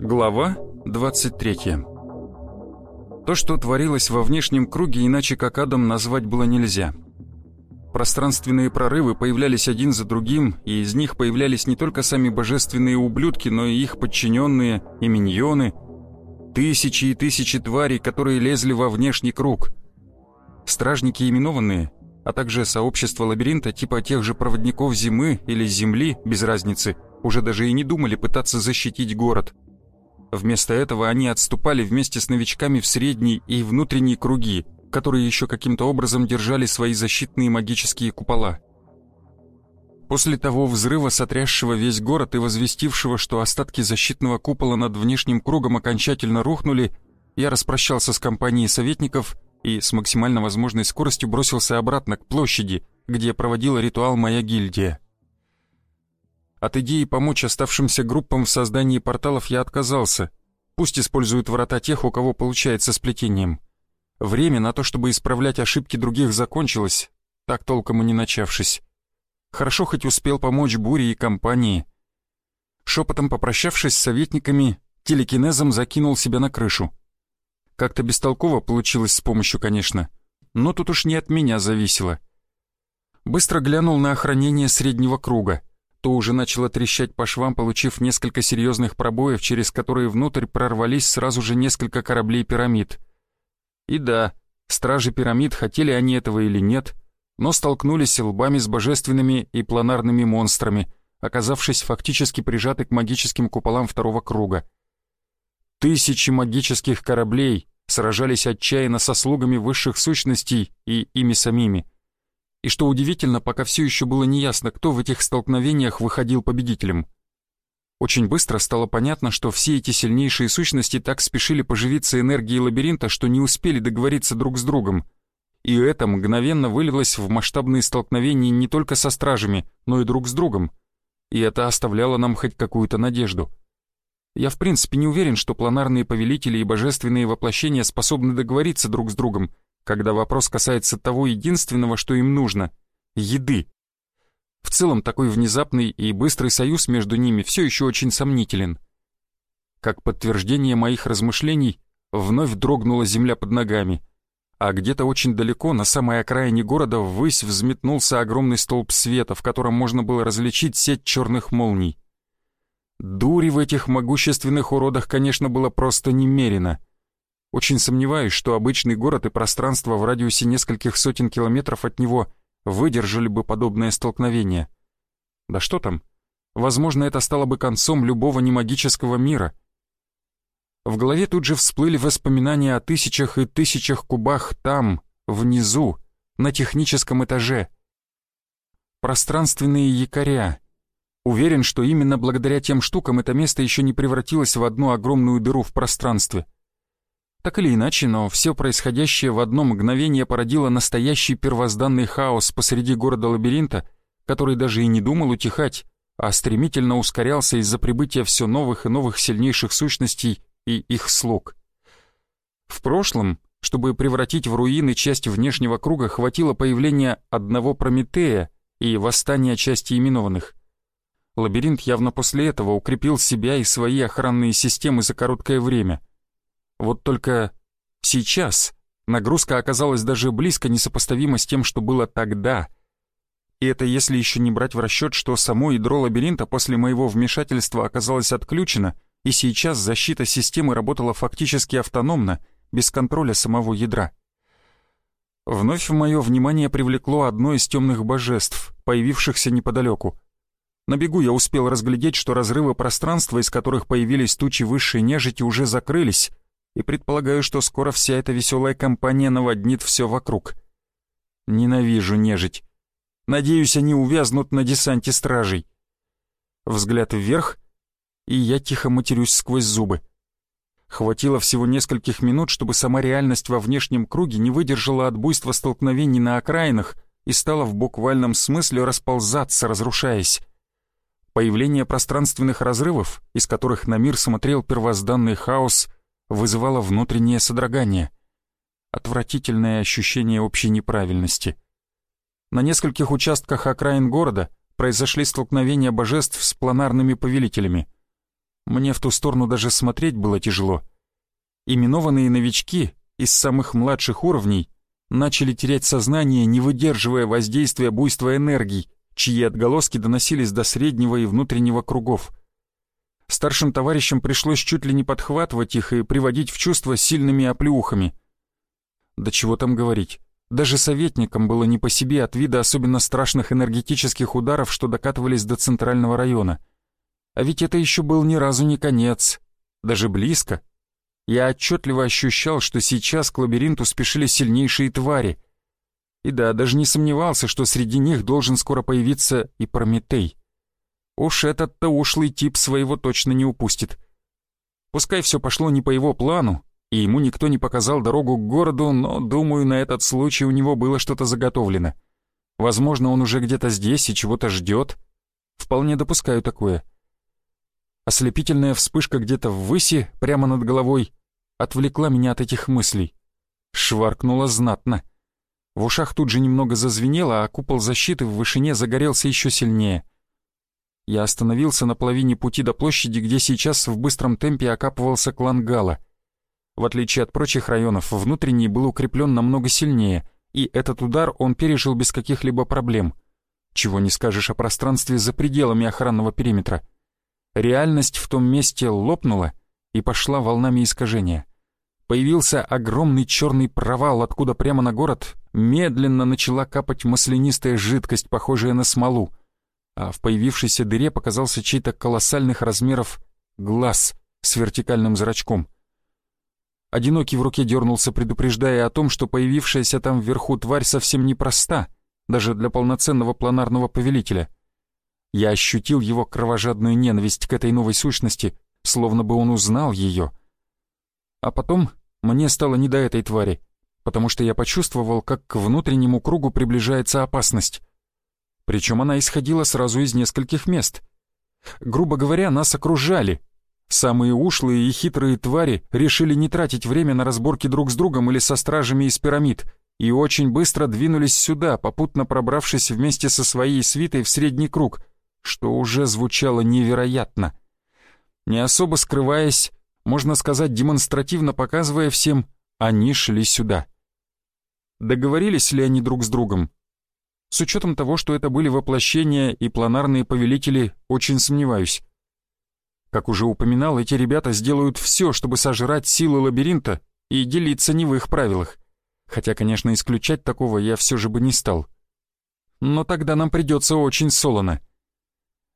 Глава 23 То, что творилось во внешнем круге, иначе как адом назвать было нельзя. Пространственные прорывы появлялись один за другим, и из них появлялись не только сами божественные ублюдки, но и их подчиненные и миньоны. Тысячи и тысячи тварей, которые лезли во внешний круг. Стражники именованные, а также сообщество лабиринта типа тех же проводников зимы или земли, без разницы, уже даже и не думали пытаться защитить город – Вместо этого они отступали вместе с новичками в средние и внутренние круги, которые еще каким-то образом держали свои защитные магические купола. После того взрыва, сотрясшего весь город и возвестившего, что остатки защитного купола над внешним кругом окончательно рухнули, я распрощался с компанией советников и с максимально возможной скоростью бросился обратно к площади, где проводила ритуал моя гильдия. От идеи помочь оставшимся группам в создании порталов я отказался. Пусть используют врата тех, у кого получается сплетением. Время на то, чтобы исправлять ошибки других, закончилось, так толком и не начавшись. Хорошо хоть успел помочь Буре и компании. Шепотом попрощавшись с советниками, телекинезом закинул себя на крышу. Как-то бестолково получилось с помощью, конечно, но тут уж не от меня зависело. Быстро глянул на охранение среднего круга — то уже начало трещать по швам, получив несколько серьезных пробоев, через которые внутрь прорвались сразу же несколько кораблей пирамид. И да, стражи пирамид, хотели они этого или нет, но столкнулись лбами с божественными и планарными монстрами, оказавшись фактически прижаты к магическим куполам второго круга. Тысячи магических кораблей сражались отчаянно со слугами высших сущностей и ими самими — и что удивительно, пока все еще было неясно, кто в этих столкновениях выходил победителем. Очень быстро стало понятно, что все эти сильнейшие сущности так спешили поживиться энергией лабиринта, что не успели договориться друг с другом. И это мгновенно вылилось в масштабные столкновения не только со стражами, но и друг с другом. И это оставляло нам хоть какую-то надежду. Я в принципе не уверен, что планарные повелители и божественные воплощения способны договориться друг с другом, когда вопрос касается того единственного, что им нужно — еды. В целом, такой внезапный и быстрый союз между ними все еще очень сомнителен. Как подтверждение моих размышлений, вновь дрогнула земля под ногами, а где-то очень далеко, на самой окраине города, ввысь взметнулся огромный столб света, в котором можно было различить сеть черных молний. Дури в этих могущественных уродах, конечно, было просто немерено — очень сомневаюсь, что обычный город и пространство в радиусе нескольких сотен километров от него выдержали бы подобное столкновение. Да что там? Возможно, это стало бы концом любого немагического мира. В голове тут же всплыли воспоминания о тысячах и тысячах кубах там, внизу, на техническом этаже. Пространственные якоря. Уверен, что именно благодаря тем штукам это место еще не превратилось в одну огромную дыру в пространстве. Так или иначе, но все происходящее в одно мгновение породило настоящий первозданный хаос посреди города-лабиринта, который даже и не думал утихать, а стремительно ускорялся из-за прибытия все новых и новых сильнейших сущностей и их слуг. В прошлом, чтобы превратить в руины часть внешнего круга, хватило появления одного Прометея и восстания части именованных. Лабиринт явно после этого укрепил себя и свои охранные системы за короткое время — вот только сейчас нагрузка оказалась даже близко несопоставима с тем, что было тогда. И это если еще не брать в расчет, что само ядро лабиринта после моего вмешательства оказалось отключено, и сейчас защита системы работала фактически автономно, без контроля самого ядра. Вновь мое внимание привлекло одно из темных божеств, появившихся неподалеку. На бегу я успел разглядеть, что разрывы пространства, из которых появились тучи высшей нежити, уже закрылись, и предполагаю, что скоро вся эта веселая компания наводнит все вокруг. Ненавижу нежить. Надеюсь, они увязнут на десанте стражей. Взгляд вверх, и я тихо матерюсь сквозь зубы. Хватило всего нескольких минут, чтобы сама реальность во внешнем круге не выдержала от буйства столкновений на окраинах и стала в буквальном смысле расползаться, разрушаясь. Появление пространственных разрывов, из которых на мир смотрел первозданный хаос, вызывало внутреннее содрогание. Отвратительное ощущение общей неправильности. На нескольких участках окраин города произошли столкновения божеств с планарными повелителями. Мне в ту сторону даже смотреть было тяжело. Именованные новички из самых младших уровней начали терять сознание, не выдерживая воздействия буйства энергий, чьи отголоски доносились до среднего и внутреннего кругов. Старшим товарищам пришлось чуть ли не подхватывать их и приводить в чувство сильными оплеухами. Да чего там говорить, даже советникам было не по себе от вида особенно страшных энергетических ударов, что докатывались до центрального района. А ведь это еще был ни разу не конец, даже близко. Я отчетливо ощущал, что сейчас к лабиринту спешили сильнейшие твари — и да, даже не сомневался, что среди них должен скоро появиться и Прометей. Уж этот-то ушлый тип своего точно не упустит. Пускай все пошло не по его плану, и ему никто не показал дорогу к городу, но, думаю, на этот случай у него было что-то заготовлено. Возможно, он уже где-то здесь и чего-то ждет. Вполне допускаю такое. Ослепительная вспышка где-то ввыси, прямо над головой, отвлекла меня от этих мыслей. Шваркнула знатно. В ушах тут же немного зазвенело, а купол защиты в вышине загорелся еще сильнее. Я остановился на половине пути до площади, где сейчас в быстром темпе окапывался клан Гала. В отличие от прочих районов, внутренний был укреплен намного сильнее, и этот удар он пережил без каких-либо проблем. Чего не скажешь о пространстве за пределами охранного периметра. Реальность в том месте лопнула и пошла волнами искажения. Появился огромный черный провал, откуда прямо на город медленно начала капать маслянистая жидкость, похожая на смолу, а в появившейся дыре показался чей-то колоссальных размеров глаз с вертикальным зрачком. Одинокий в руке дернулся, предупреждая о том, что появившаяся там вверху тварь совсем непроста, даже для полноценного планарного повелителя. Я ощутил его кровожадную ненависть к этой новой сущности, словно бы он узнал ее. А потом мне стало не до этой твари — потому что я почувствовал, как к внутреннему кругу приближается опасность. Причем она исходила сразу из нескольких мест. Грубо говоря, нас окружали. Самые ушлые и хитрые твари решили не тратить время на разборки друг с другом или со стражами из пирамид и очень быстро двинулись сюда, попутно пробравшись вместе со своей свитой в средний круг, что уже звучало невероятно. Не особо скрываясь, можно сказать, демонстративно показывая всем, они шли сюда. Договорились ли они друг с другом? С учетом того, что это были воплощения и планарные повелители, очень сомневаюсь. Как уже упоминал, эти ребята сделают все, чтобы сожрать силы лабиринта и делиться не в их правилах. Хотя, конечно, исключать такого я все же бы не стал. Но тогда нам придется очень солоно.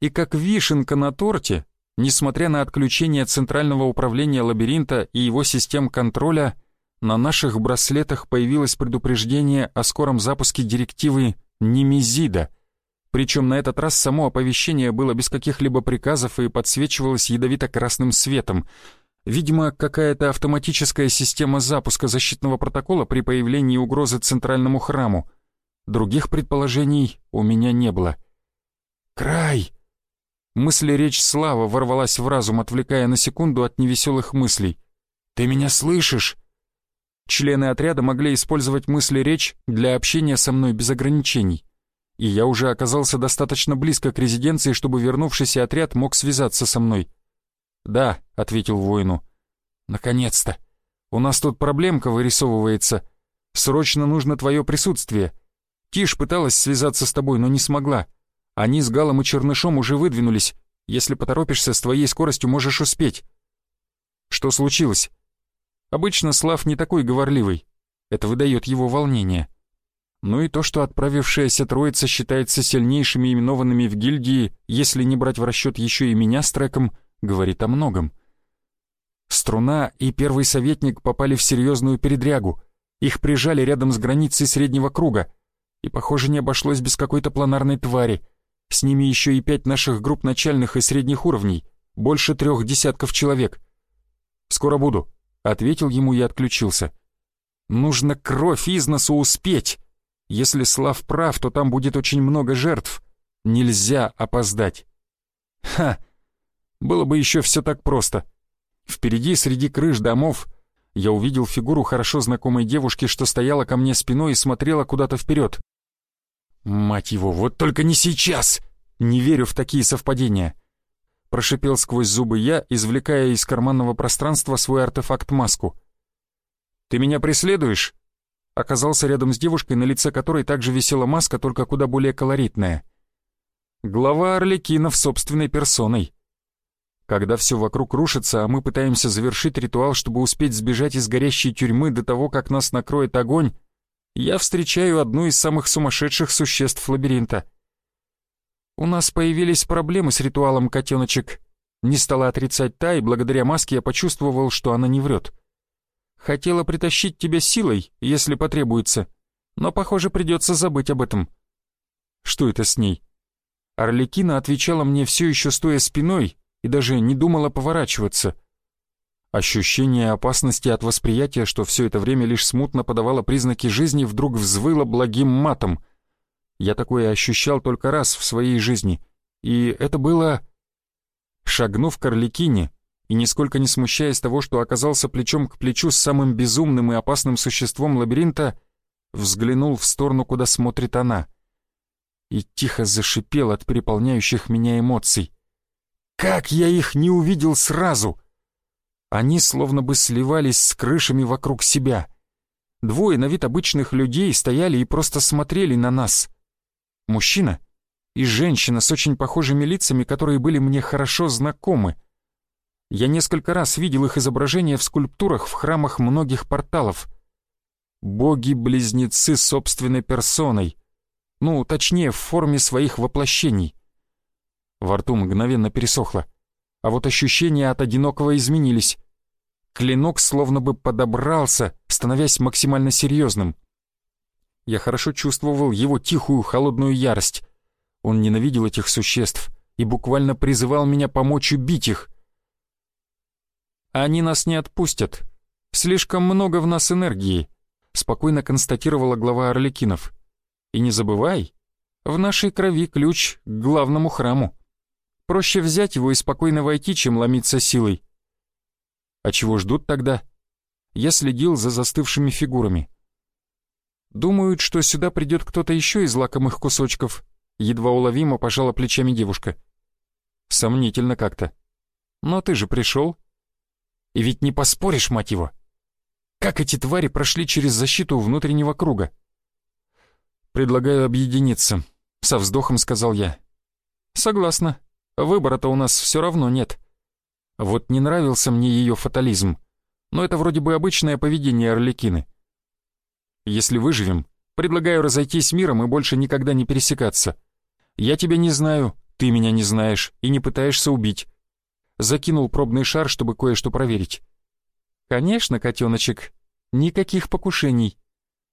И как вишенка на торте, несмотря на отключение центрального управления лабиринта и его систем контроля, на наших браслетах появилось предупреждение о скором запуске директивы Немезида. Причем на этот раз само оповещение было без каких-либо приказов и подсвечивалось ядовито-красным светом. Видимо, какая-то автоматическая система запуска защитного протокола при появлении угрозы центральному храму. Других предположений у меня не было. «Край!» Мысли речь Слава ворвалась в разум, отвлекая на секунду от невеселых мыслей. «Ты меня слышишь?» Члены отряда могли использовать мысли-речь для общения со мной без ограничений. И я уже оказался достаточно близко к резиденции, чтобы вернувшийся отряд мог связаться со мной. «Да», — ответил воину. «Наконец-то! У нас тут проблемка вырисовывается. Срочно нужно твое присутствие. Тиш пыталась связаться с тобой, но не смогла. Они с Галом и Чернышом уже выдвинулись. Если поторопишься, с твоей скоростью можешь успеть». «Что случилось?» Обычно Слав не такой говорливый. Это выдает его волнение. Ну и то, что отправившаяся троица считается сильнейшими именованными в гильдии, если не брать в расчет еще и меня с треком, говорит о многом. Струна и первый советник попали в серьезную передрягу. Их прижали рядом с границей среднего круга. И, похоже, не обошлось без какой-то планарной твари. С ними еще и пять наших групп начальных и средних уровней. Больше трех десятков человек — «Скоро буду», — ответил ему и отключился. «Нужно кровь из носу успеть. Если Слав прав, то там будет очень много жертв. Нельзя опоздать». Ха! Было бы еще все так просто. Впереди, среди крыш домов, я увидел фигуру хорошо знакомой девушки, что стояла ко мне спиной и смотрела куда-то вперед. «Мать его, вот только не сейчас!» Не верю в такие совпадения. Прошипел сквозь зубы я, извлекая из карманного пространства свой артефакт-маску. «Ты меня преследуешь?» Оказался рядом с девушкой, на лице которой также висела маска, только куда более колоритная. Глава Орликинов собственной персоной. Когда все вокруг рушится, а мы пытаемся завершить ритуал, чтобы успеть сбежать из горящей тюрьмы до того, как нас накроет огонь, я встречаю одну из самых сумасшедших существ лабиринта. «У нас появились проблемы с ритуалом, котеночек», не стала отрицать та, и благодаря маске я почувствовал, что она не врет. «Хотела притащить тебя силой, если потребуется, но, похоже, придется забыть об этом». «Что это с ней?» Орликина отвечала мне все еще стоя спиной и даже не думала поворачиваться. Ощущение опасности от восприятия, что все это время лишь смутно подавало признаки жизни, вдруг взвыло благим матом. Я такое ощущал только раз в своей жизни, и это было... Шагнув к Орликине и нисколько не смущаясь того, что оказался плечом к плечу с самым безумным и опасным существом лабиринта, взглянул в сторону, куда смотрит она — и тихо зашипел от переполняющих меня эмоций. «Как я их не увидел сразу!» Они словно бы сливались с крышами вокруг себя. Двое на вид обычных людей стояли и просто смотрели на нас. Мужчина и женщина с очень похожими лицами, которые были мне хорошо знакомы. Я несколько раз видел их изображения в скульптурах в храмах многих порталов. Боги-близнецы собственной персоной. Ну, точнее, в форме своих воплощений. Во рту мгновенно пересохло, а вот ощущения от одинокого изменились. Клинок словно бы подобрался, становясь максимально серьезным. Я хорошо чувствовал его тихую холодную ярость. Он ненавидел этих существ и буквально призывал меня помочь убить их. «Они нас не отпустят. Слишком много в нас энергии», — спокойно констатировала глава Орликинов. И не забывай, в нашей крови ключ к главному храму. Проще взять его и спокойно войти, чем ломиться силой. А чего ждут тогда? Я следил за застывшими фигурами. Думают, что сюда придет кто-то еще из лакомых кусочков. Едва уловимо пожала плечами девушка. Сомнительно как-то. Но ты же пришел. И ведь не поспоришь, мать его. Как эти твари прошли через защиту внутреннего круга? «Предлагаю объединиться», — со вздохом сказал я. «Согласна. Выбора-то у нас все равно нет. Вот не нравился мне ее фатализм, но это вроде бы обычное поведение Орликины. Если выживем, предлагаю разойтись миром и больше никогда не пересекаться. Я тебя не знаю, ты меня не знаешь и не пытаешься убить». Закинул пробный шар, чтобы кое-что проверить. «Конечно, котеночек, никаких покушений.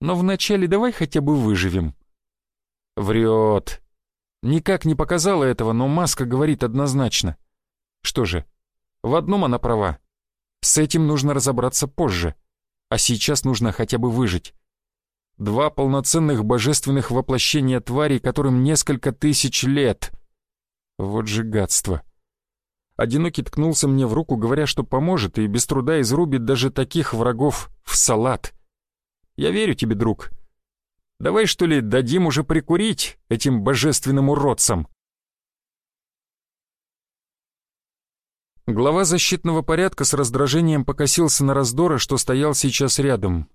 Но вначале давай хотя бы выживем». Врет. Никак не показала этого, но маска говорит однозначно. Что же, в одном она права. С этим нужно разобраться позже. А сейчас нужно хотя бы выжить. Два полноценных божественных воплощения тварей, которым несколько тысяч лет. Вот же гадство. Одинокий ткнулся мне в руку, говоря, что поможет и без труда изрубит даже таких врагов в салат. Я верю тебе, друг. Давай, что ли, дадим уже прикурить этим божественным уродцам?» Глава защитного порядка с раздражением покосился на раздора, что стоял сейчас рядом.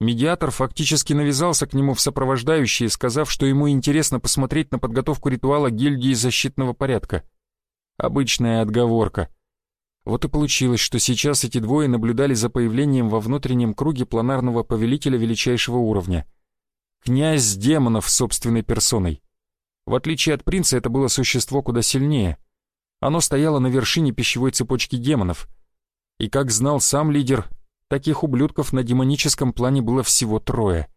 Медиатор фактически навязался к нему в сопровождающие, сказав, что ему интересно посмотреть на подготовку ритуала гильдии защитного порядка. Обычная отговорка. Вот и получилось, что сейчас эти двое наблюдали за появлением во внутреннем круге планарного повелителя величайшего уровня. Князь демонов собственной персоной. В отличие от принца, это было существо куда сильнее. Оно стояло на вершине пищевой цепочки демонов. И как знал сам лидер, таких ублюдков на демоническом плане было всего трое.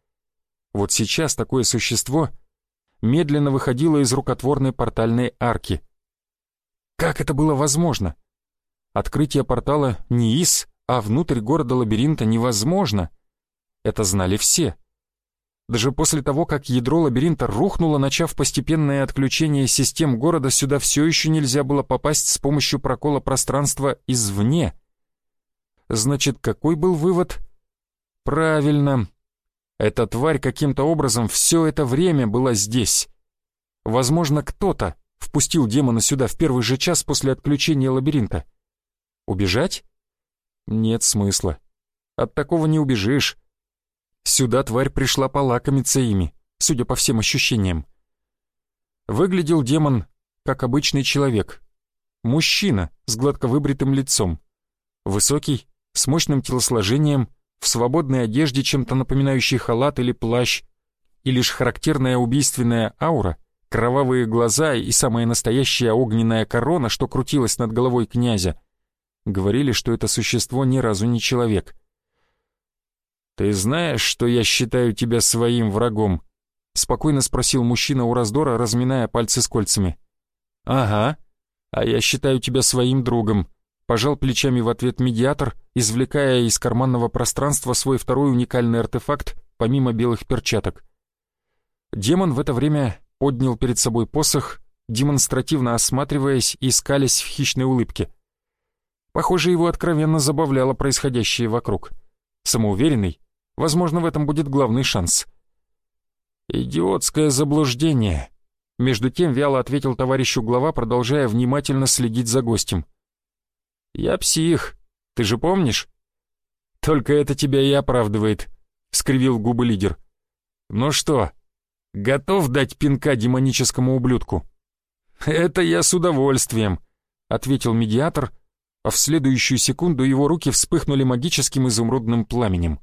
Вот сейчас такое существо медленно выходило из рукотворной портальной арки. Как это было возможно? Открытие портала не из, а внутрь города-лабиринта невозможно. Это знали все. Даже после того, как ядро лабиринта рухнуло, начав постепенное отключение систем города, сюда все еще нельзя было попасть с помощью прокола пространства извне. Значит, какой был вывод? Правильно. Эта тварь каким-то образом все это время была здесь. Возможно, кто-то впустил демона сюда в первый же час после отключения лабиринта. Убежать? Нет смысла. От такого не убежишь. Сюда тварь пришла полакомиться ими, судя по всем ощущениям. Выглядел демон как обычный человек. Мужчина с гладко выбритым лицом. Высокий, с мощным телосложением, в свободной одежде, чем-то напоминающей халат или плащ, и лишь характерная убийственная аура, кровавые глаза и самая настоящая огненная корона, что крутилась над головой князя, говорили, что это существо ни разу не человек. «Ты знаешь, что я считаю тебя своим врагом?» — спокойно спросил мужчина у раздора, разминая пальцы с кольцами. «Ага, а я считаю тебя своим другом», — пожал плечами в ответ медиатор, извлекая из карманного пространства свой второй уникальный артефакт, помимо белых перчаток. Демон в это время поднял перед собой посох, демонстративно осматриваясь и скалясь в хищной улыбке. Похоже, его откровенно забавляло происходящее вокруг. Самоуверенный, возможно, в этом будет главный шанс. «Идиотское заблуждение», — между тем вяло ответил товарищу глава, продолжая внимательно следить за гостем. «Я псих, ты же помнишь?» «Только это тебя и оправдывает», — скривил губы лидер. «Ну что, готов дать пинка демоническому ублюдку?» «Это я с удовольствием», — ответил медиатор, а в следующую секунду его руки вспыхнули магическим изумрудным пламенем.